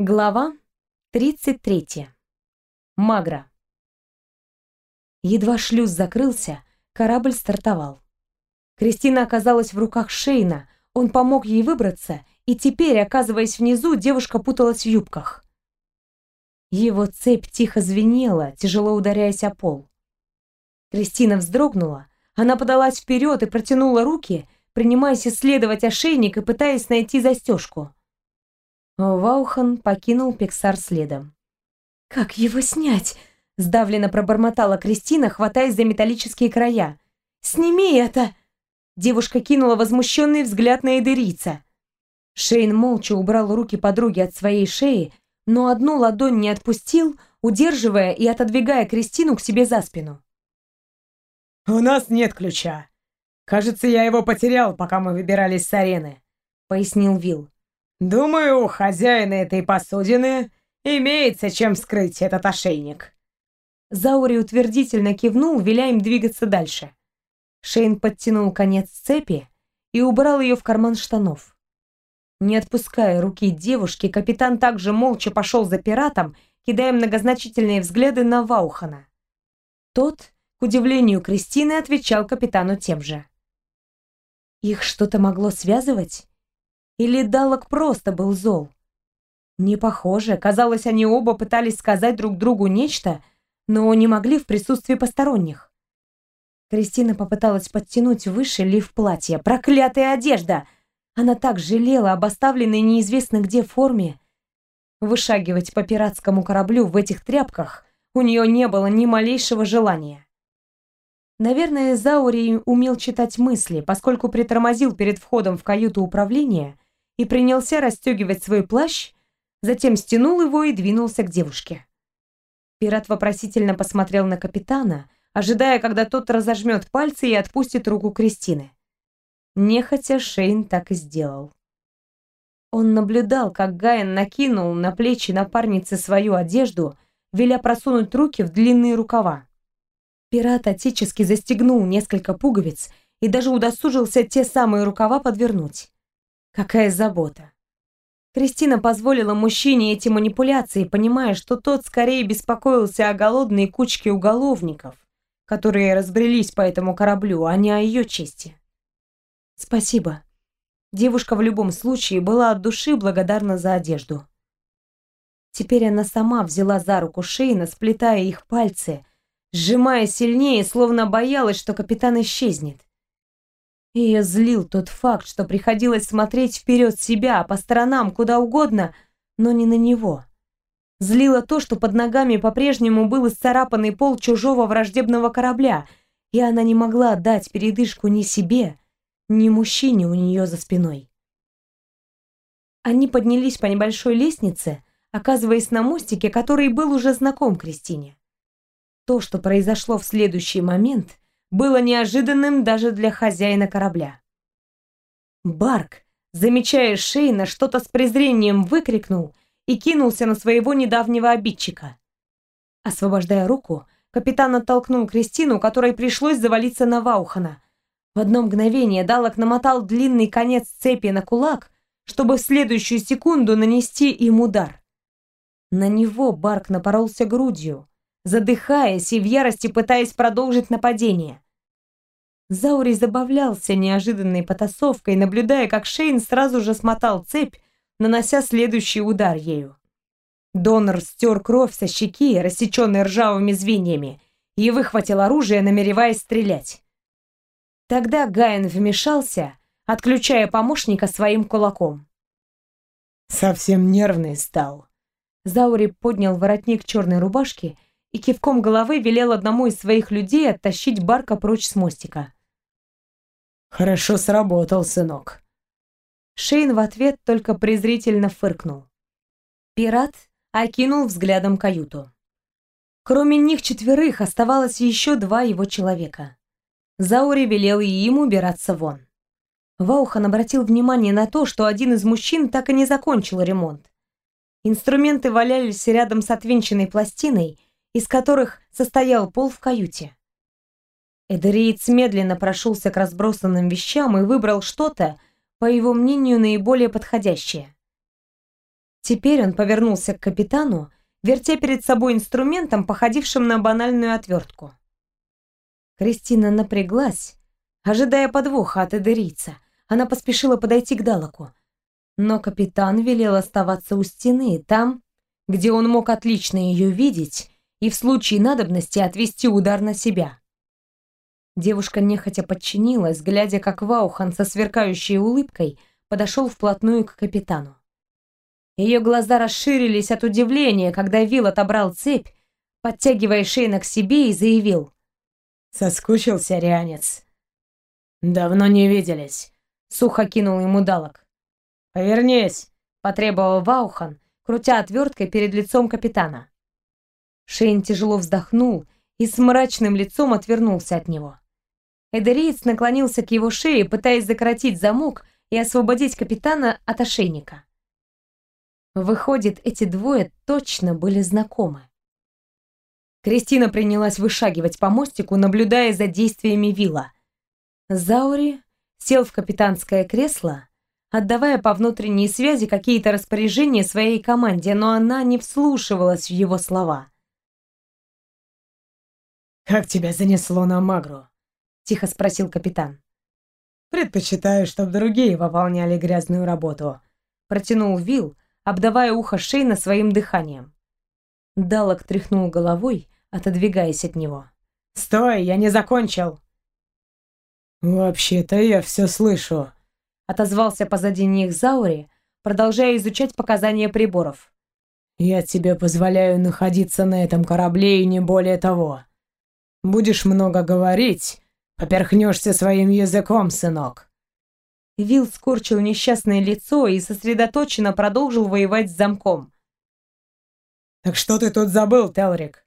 Глава 33. Магра. Едва шлюз закрылся, корабль стартовал. Кристина оказалась в руках Шейна, он помог ей выбраться, и теперь, оказываясь внизу, девушка путалась в юбках. Его цепь тихо звенела, тяжело ударяясь о пол. Кристина вздрогнула, она подалась вперед и протянула руки, принимаясь исследовать ошейник и пытаясь найти застежку. Ваухан покинул Пиксар следом. «Как его снять?» — сдавленно пробормотала Кристина, хватаясь за металлические края. «Сними это!» Девушка кинула возмущенный взгляд на Эдерица. Шейн молча убрал руки подруги от своей шеи, но одну ладонь не отпустил, удерживая и отодвигая Кристину к себе за спину. «У нас нет ключа. Кажется, я его потерял, пока мы выбирались с арены», — пояснил Вил. Думаю, у хозяина этой посудины имеется чем вскрыть этот ошейник. Заури утвердительно кивнул, веля им двигаться дальше. Шейн подтянул конец цепи и убрал ее в карман штанов. Не отпуская руки девушки, капитан также молча пошел за пиратом, кидая многозначительные взгляды на Ваухана. Тот, к удивлению Кристины, отвечал капитану тем же. Их что-то могло связывать? Или Далок просто был зол? Не похоже. Казалось, они оба пытались сказать друг другу нечто, но не могли в присутствии посторонних. Кристина попыталась подтянуть выше лиф платья. Проклятая одежда! Она так жалела об оставленной неизвестно где форме. Вышагивать по пиратскому кораблю в этих тряпках у нее не было ни малейшего желания. Наверное, Заури умел читать мысли, поскольку притормозил перед входом в каюту управления и принялся расстегивать свой плащ, затем стянул его и двинулся к девушке. Пират вопросительно посмотрел на капитана, ожидая, когда тот разожмет пальцы и отпустит руку Кристины. Нехотя Шейн так и сделал. Он наблюдал, как Гайен накинул на плечи напарницы свою одежду, веля просунуть руки в длинные рукава. Пират отечески застегнул несколько пуговиц и даже удосужился те самые рукава подвернуть. Какая забота. Кристина позволила мужчине эти манипуляции, понимая, что тот скорее беспокоился о голодной кучке уголовников, которые разбрелись по этому кораблю, а не о ее чести. Спасибо. Девушка в любом случае была от души благодарна за одежду. Теперь она сама взяла за руку Шейна, сплетая их пальцы, сжимая сильнее, словно боялась, что капитан исчезнет. Ее злил тот факт, что приходилось смотреть вперед себя, по сторонам, куда угодно, но не на него. Злило то, что под ногами по-прежнему был исцарапанный пол чужого враждебного корабля, и она не могла дать передышку ни себе, ни мужчине у нее за спиной. Они поднялись по небольшой лестнице, оказываясь на мостике, который был уже знаком Кристине. То, что произошло в следующий момент, было неожиданным даже для хозяина корабля. Барк, замечая Шейна, что-то с презрением выкрикнул и кинулся на своего недавнего обидчика. Освобождая руку, капитан оттолкнул Кристину, которой пришлось завалиться на Ваухана. В одно мгновение Далок намотал длинный конец цепи на кулак, чтобы в следующую секунду нанести им удар. На него Барк напоролся грудью, задыхаясь и в ярости пытаясь продолжить нападение. Заури забавлялся неожиданной потасовкой, наблюдая, как Шейн сразу же смотал цепь, нанося следующий удар ею. Донор стер кровь со щеки, рассеченной ржавыми звеньями, и выхватил оружие, намереваясь стрелять. Тогда Гайен вмешался, отключая помощника своим кулаком. «Совсем нервный стал». Заури поднял воротник черной рубашки и кивком головы велел одному из своих людей оттащить Барка прочь с мостика. «Хорошо сработал, сынок». Шейн в ответ только презрительно фыркнул. Пират окинул взглядом каюту. Кроме них четверых оставалось еще два его человека. Заури велел и им убираться вон. Ваухан обратил внимание на то, что один из мужчин так и не закончил ремонт. Инструменты валялись рядом с отвинченной пластиной, из которых состоял пол в каюте. Эдериец медленно прошелся к разбросанным вещам и выбрал что-то, по его мнению, наиболее подходящее. Теперь он повернулся к капитану, вертя перед собой инструментом, походившим на банальную отвертку. Кристина напряглась, ожидая подвоха от эдерийца. Она поспешила подойти к Далаку. Но капитан велел оставаться у стены, там, где он мог отлично ее видеть и в случае надобности отвести удар на себя. Девушка нехотя подчинилась, глядя, как Ваухан со сверкающей улыбкой подошел вплотную к капитану. Ее глаза расширились от удивления, когда Вил отобрал цепь, подтягивая Шейна к себе и заявил. «Соскучился, рянец?» «Давно не виделись», — сухо кинул ему Далок. «Повернись», — потребовал Ваухан, крутя отверткой перед лицом капитана. Шейн тяжело вздохнул и с мрачным лицом отвернулся от него. Эдериец наклонился к его шее, пытаясь закоротить замок и освободить капитана от ошейника. Выходит, эти двое точно были знакомы. Кристина принялась вышагивать по мостику, наблюдая за действиями Вилла. Заури сел в капитанское кресло, отдавая по внутренней связи какие-то распоряжения своей команде, но она не вслушивалась в его слова. «Как тебя занесло на Магру?» — тихо спросил капитан. «Предпочитаю, чтобы другие выполняли грязную работу», — протянул Вилл, обдавая ухо Шейна своим дыханием. Далок тряхнул головой, отодвигаясь от него. «Стой, я не закончил!» «Вообще-то я все слышу», — отозвался позади них Заури, продолжая изучать показания приборов. «Я тебе позволяю находиться на этом корабле и не более того. Будешь много говорить, поперхнешься своим языком, сынок. Вил скорчил несчастное лицо и сосредоточенно продолжил воевать с замком. «Так что ты тут забыл, Телрик?»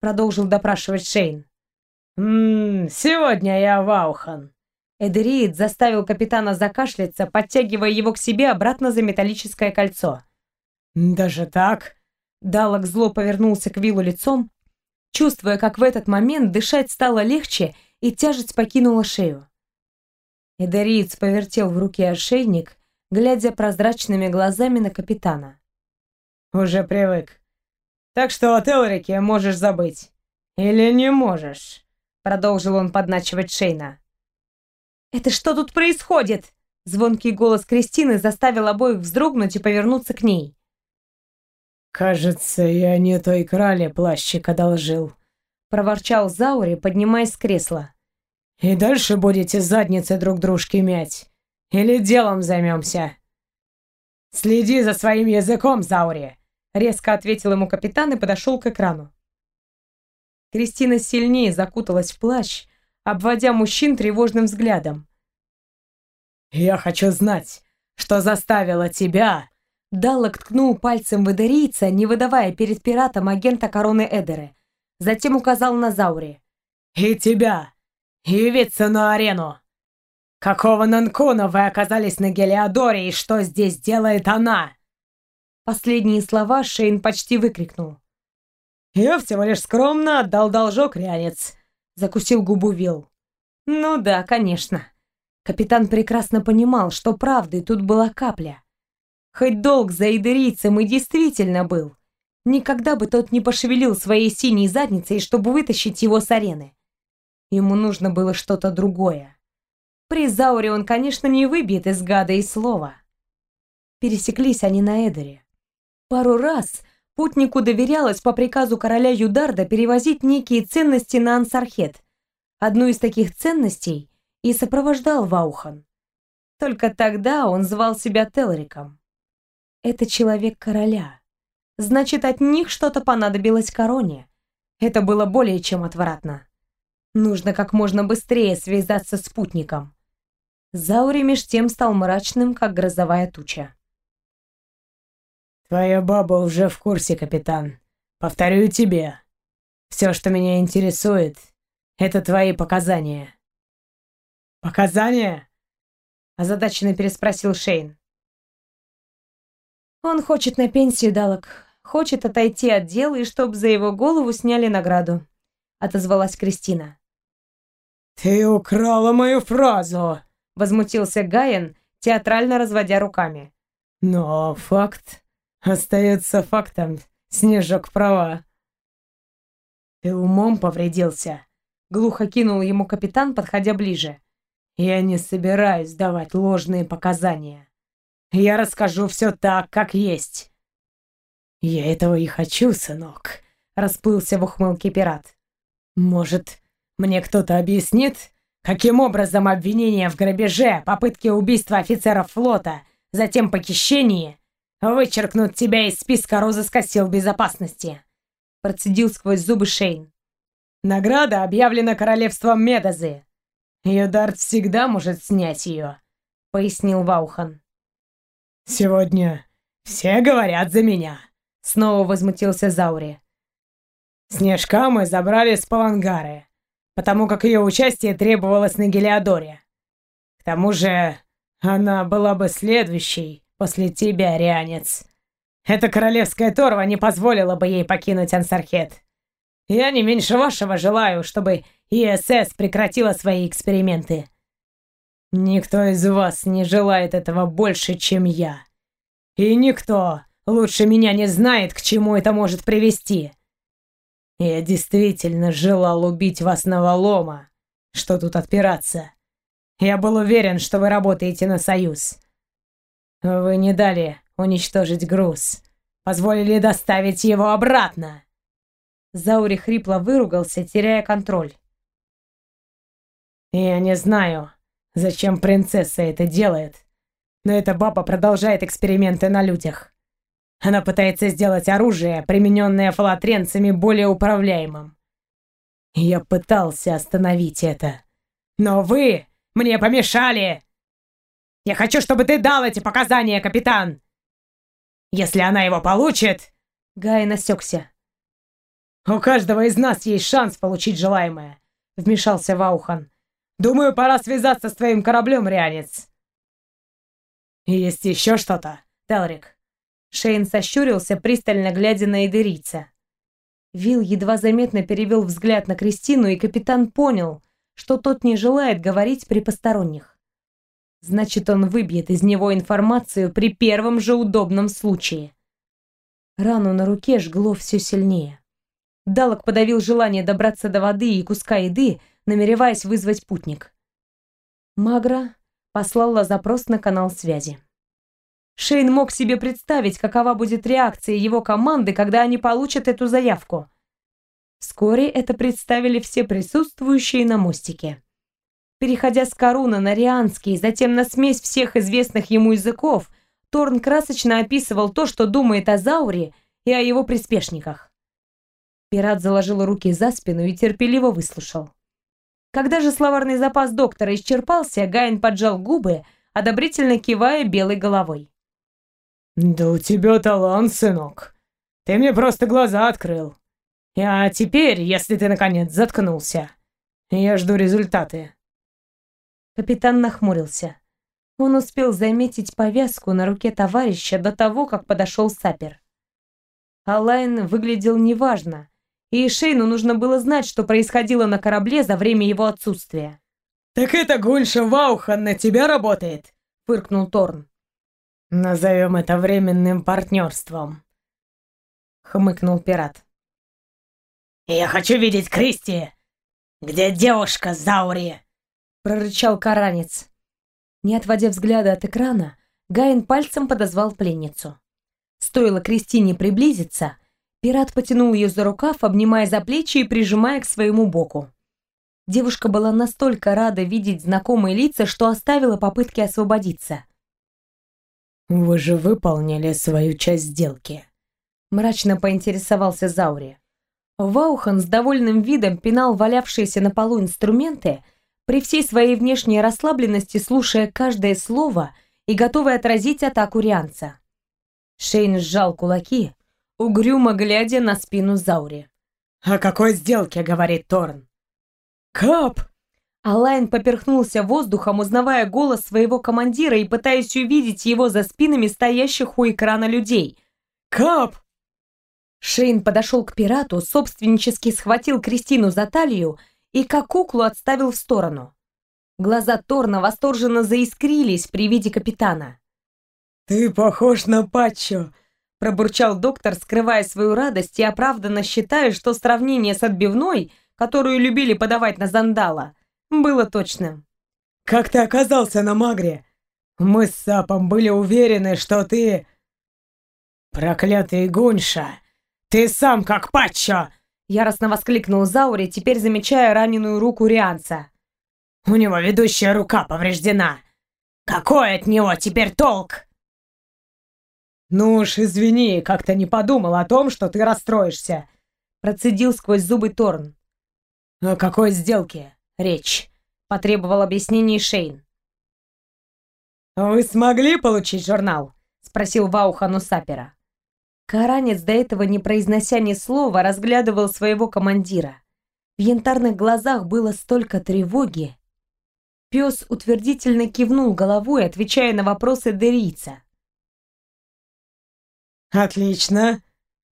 Продолжил допрашивать Шейн. «Ммм, сегодня я Ваухан». Эдериид заставил капитана закашляться, подтягивая его к себе обратно за металлическое кольцо. «Даже так?» Далок зло повернулся к Виллу лицом, чувствуя, как в этот момент дышать стало легче и тяжесть покинула шею. Эдериец повертел в руке ошейник, глядя прозрачными глазами на капитана. «Уже привык. Так что о Телрике можешь забыть. Или не можешь?» Продолжил он подначивать Шейна. «Это что тут происходит?» Звонкий голос Кристины заставил обоих вздрогнуть и повернуться к ней. «Кажется, я не той крале плащик одолжил», — проворчал Заури, поднимаясь с кресла. И дальше будете задницы друг дружки мять? Или делом займемся?» «Следи за своим языком, Заури!» Резко ответил ему капитан и подошел к экрану. Кристина сильнее закуталась в плащ, обводя мужчин тревожным взглядом. «Я хочу знать, что заставило тебя...» Даллок ткнул пальцем в Эдерийца, не выдавая перед пиратом агента короны Эдеры. Затем указал на Заури. «И тебя явиться на арену. Какого Нанкуна вы оказались на Гелиодоре и что здесь делает она?» Последние слова Шейн почти выкрикнул. «Я всего лишь скромно отдал должок, рянец», — закусил губу Вил. «Ну да, конечно». Капитан прекрасно понимал, что правды тут была капля. Хоть долг за идерийцем и действительно был, никогда бы тот не пошевелил своей синей задницей, чтобы вытащить его с арены. Ему нужно было что-то другое. При Зауре он, конечно, не выбьет из гада и слова. Пересеклись они на Эдере. Пару раз путнику доверялось по приказу короля Юдарда перевозить некие ценности на Ансархет. Одну из таких ценностей и сопровождал Ваухан. Только тогда он звал себя Телриком. Это человек короля. Значит, от них что-то понадобилось короне. Это было более чем отвратно. Нужно как можно быстрее связаться с спутником. Заури меж тем стал мрачным, как грозовая туча. «Твоя баба уже в курсе, капитан. Повторю тебе. Все, что меня интересует, это твои показания». «Показания?» – озадаченно переспросил Шейн. «Он хочет на пенсию, Далок. Хочет отойти от дела и чтоб за его голову сняли награду», – отозвалась Кристина. «Ты украла мою фразу!» — возмутился Гаен, театрально разводя руками. «Но факт Остается фактом, Снежок права. Ты умом повредился. Глухо кинул ему капитан, подходя ближе. Я не собираюсь давать ложные показания. Я расскажу все так, как есть. Я этого и хочу, сынок, расплылся в ухмылке пират. Может, мне кто-то объяснит, каким образом обвинение в грабеже, попытке убийства офицеров флота, затем похищении вычеркнут тебя из списка розыска сил безопасности? Процедил сквозь зубы Шейн. Награда объявлена королевством Медозы. Юдарт всегда может снять ее, пояснил Ваухан. Сегодня все говорят за меня, снова возмутился Заури. Снежка мы забрали с Палангары, потому как ее участие требовалось на Гелиодоре. К тому же она была бы следующей после тебя, Рианец. Эта королевская торва не позволила бы ей покинуть Ансархет. Я не меньше вашего желаю, чтобы ИСС прекратила свои эксперименты. Никто из вас не желает этого больше, чем я. И никто лучше меня не знает, к чему это может привести. Я действительно желал убить вас на Валома. Что тут отпираться? Я был уверен, что вы работаете на Союз. Вы не дали уничтожить груз. Позволили доставить его обратно. Заури хрипло выругался, теряя контроль. «Я не знаю, зачем принцесса это делает, но эта баба продолжает эксперименты на людях. Она пытается сделать оружие, примененное фалатренцами, более управляемым. Я пытался остановить это. Но вы мне помешали! Я хочу, чтобы ты дал эти показания, капитан! Если она его получит...» Гай насекся. «У каждого из нас есть шанс получить желаемое», — вмешался Ваухан. «Думаю, пора связаться с твоим кораблем, Рианец». «Есть еще что-то, Телрик?» Шейн сощурился, пристально глядя на идерийца. Вил едва заметно перевел взгляд на Кристину, и капитан понял, что тот не желает говорить при посторонних. Значит, он выбьет из него информацию при первом же удобном случае. Рану на руке жгло все сильнее. Далок подавил желание добраться до воды и куска еды, намереваясь вызвать путник. Магра послала запрос на канал связи. Шейн мог себе представить, какова будет реакция его команды, когда они получат эту заявку. Вскоре это представили все присутствующие на мостике. Переходя с Коруна на Рианский, затем на смесь всех известных ему языков, Торн красочно описывал то, что думает о Зауре и о его приспешниках. Пират заложил руки за спину и терпеливо выслушал. Когда же словарный запас доктора исчерпался, Гайн поджал губы, одобрительно кивая белой головой. «Да у тебя талант, сынок. Ты мне просто глаза открыл. А теперь, если ты, наконец, заткнулся, я жду результаты». Капитан нахмурился. Он успел заметить повязку на руке товарища до того, как подошел сапер. Алайн выглядел неважно, и Шейну нужно было знать, что происходило на корабле за время его отсутствия. «Так это Гульша Ваухан на тебя работает?» — фыркнул Торн. «Назовем это временным партнерством», — хмыкнул пират. «Я хочу видеть Кристи! Где девушка Заури?» — прорычал каранец. Не отводя взгляда от экрана, Гайн пальцем подозвал пленницу. Стоило Кристине приблизиться, Пират потянул ее за рукав, обнимая за плечи и прижимая к своему боку. Девушка была настолько рада видеть знакомые лица, что оставила попытки освободиться. «Вы же выполнили свою часть сделки», — мрачно поинтересовался Заури. Ваухан с довольным видом пинал валявшиеся на полу инструменты, при всей своей внешней расслабленности слушая каждое слово и готовый отразить атаку Рианца. Шейн сжал кулаки, угрюмо глядя на спину Заури. «О какой сделке?» — говорит Торн. «Кап!» Алайн поперхнулся воздухом, узнавая голос своего командира и пытаясь увидеть его за спинами стоящих у экрана людей. «Кап!» Шейн подошел к пирату, собственнически схватил Кристину за талию и как куклу отставил в сторону. Глаза Торна восторженно заискрились при виде капитана. «Ты похож на Патчо!» Пробурчал доктор, скрывая свою радость и оправданно считая, что сравнение с отбивной, которую любили подавать на Зандала, было точным. «Как ты оказался на Магре? Мы с Сапом были уверены, что ты...» «Проклятый Гунша! Ты сам как Патчо!» Яростно воскликнул Заури, теперь замечая раненую руку Рианца. «У него ведущая рука повреждена! Какой от него теперь толк?» «Ну уж извини, как-то не подумал о том, что ты расстроишься», процедил сквозь зубы Торн. «О какой сделке речь?» потребовал объяснений Шейн. «Вы смогли получить журнал?» спросил Ваухану Сапера. Каранец, до этого не произнося ни слова, разглядывал своего командира. В янтарных глазах было столько тревоги. Пес утвердительно кивнул головой, отвечая на вопросы Дерийца. «Отлично.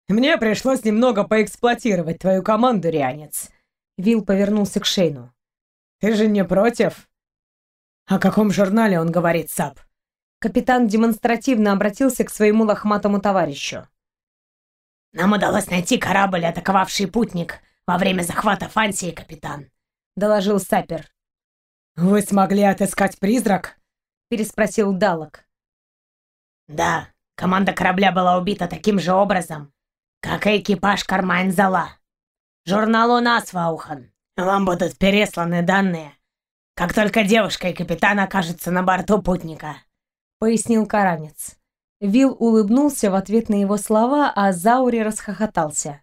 Мне пришлось немного поэксплуатировать твою команду, Рианец». Вил повернулся к Шейну. «Ты же не против?» «О каком журнале он говорит, Сап?» Капитан демонстративно обратился к своему лохматому товарищу. «Нам удалось найти корабль, атаковавший путник во время захвата Фансии, капитан», — доложил Сапер. «Вы смогли отыскать призрак?» — переспросил Далок. «Да, Команда корабля была убита таким же образом, как и экипаж Кармайн-Зала. Журнал у нас, Ваухан. Вам будут пересланы данные, как только девушка и капитан окажутся на борту путника», — пояснил Каранец. Вил улыбнулся в ответ на его слова, а Заури расхохотался.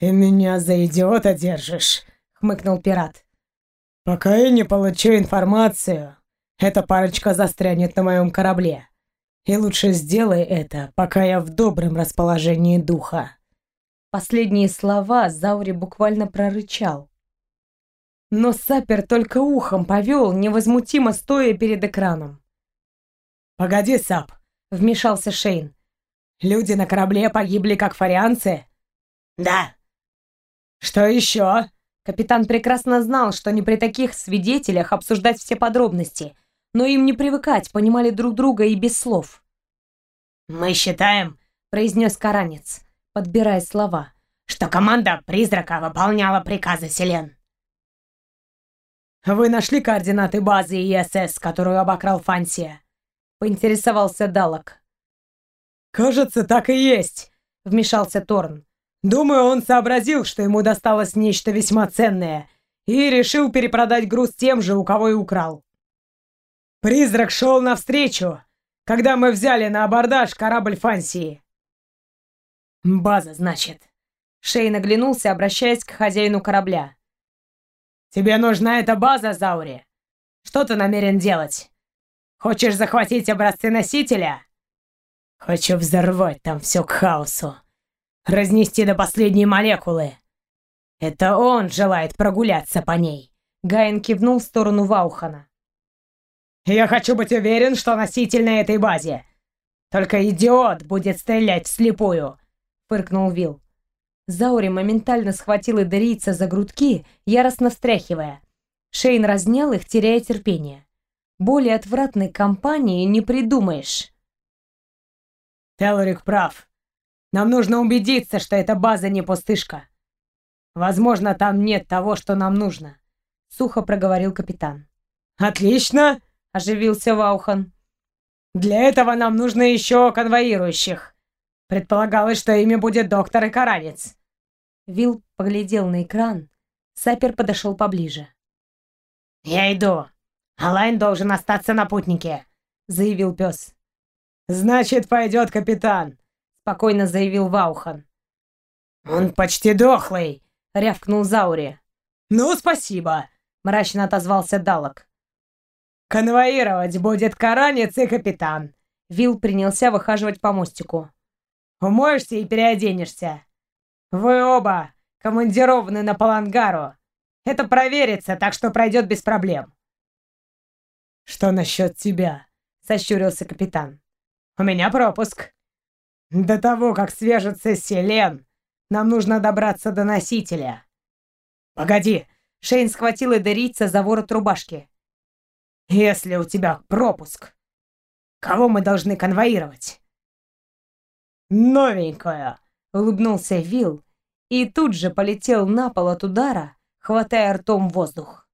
«Ты меня за идиота держишь», — хмыкнул пират. «Пока я не получу информацию, эта парочка застрянет на моем корабле. И лучше сделай это, пока я в добром расположении духа. Последние слова Заури буквально прорычал. Но Сапер только ухом повел, невозмутимо стоя перед экраном. «Погоди, Сап!» — вмешался Шейн. «Люди на корабле погибли, как фарианцы?» «Да». «Что еще?» Капитан прекрасно знал, что не при таких свидетелях обсуждать все подробности, но им не привыкать, понимали друг друга и без слов. «Мы считаем», — произнес Каранец, подбирая слова, «что команда призрака выполняла приказы Селен». «Вы нашли координаты базы ИСС, которую обокрал Фансия?» — поинтересовался Далок. «Кажется, так и есть», — вмешался Торн. «Думаю, он сообразил, что ему досталось нечто весьма ценное, и решил перепродать груз тем же, у кого и украл. Призрак шел навстречу, когда мы взяли на абордаж корабль Фансии. База, значит. Шейн оглянулся, обращаясь к хозяину корабля. Тебе нужна эта база, Заури? Что ты намерен делать? Хочешь захватить образцы носителя? Хочу взорвать там все к хаосу. Разнести до последней молекулы. Это он желает прогуляться по ней. Гайен кивнул в сторону Ваухана. Я хочу быть уверен, что носитель на этой базе. Только идиот будет стрелять вслепую, фыркнул Вил. Заури моментально схватил идерийца за грудки, яростно встряхивая. Шейн разнял их, теряя терпение. Более отвратной компании не придумаешь. Телорик прав. Нам нужно убедиться, что эта база не пустышка. Возможно, там нет того, что нам нужно, сухо проговорил капитан. Отлично, — оживился Ваухан. «Для этого нам нужно еще конвоирующих. Предполагалось, что ими будет доктор и каранец». Вил поглядел на экран. Сапер подошел поближе. «Я иду. Алайн должен остаться на путнике», — заявил пес. «Значит, пойдет капитан», — спокойно заявил Ваухан. «Он почти дохлый», — рявкнул Заури. «Ну, спасибо», — мрачно отозвался Далок. «Конвоировать будет Каранец и капитан». Вил принялся выхаживать по мостику. «Умоешься и переоденешься. Вы оба командированы на Палангару. Это проверится, так что пройдет без проблем». «Что насчет тебя?» — сощурился капитан. «У меня пропуск. До того, как свяжется Селен, нам нужно добраться до носителя». «Погоди!» — Шейн схватил Эдерийца за ворот рубашки. Если у тебя пропуск, кого мы должны конвоировать? новенькую!» — улыбнулся Вил и тут же полетел на пол от удара, хватая ртом воздух.